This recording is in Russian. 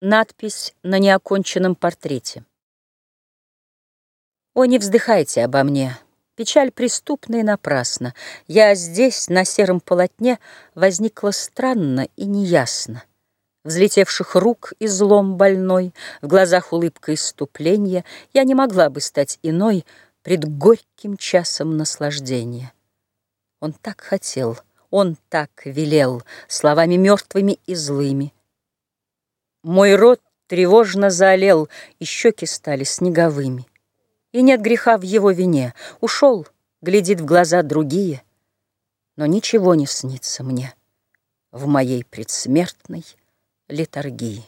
Надпись на неоконченном портрете. О, не вздыхайте обо мне, печаль преступна и напрасна. Я здесь, на сером полотне, возникла странно и неясно. Взлетевших рук и злом больной, В глазах улыбка иступления, Я не могла бы стать иной Пред горьким часом наслаждения. Он так хотел, он так велел, Словами мертвыми и злыми, мой рот тревожно заолел, И щеки стали снеговыми. И нет греха в его вине. Ушел, глядит в глаза другие. Но ничего не снится мне В моей предсмертной летаргии.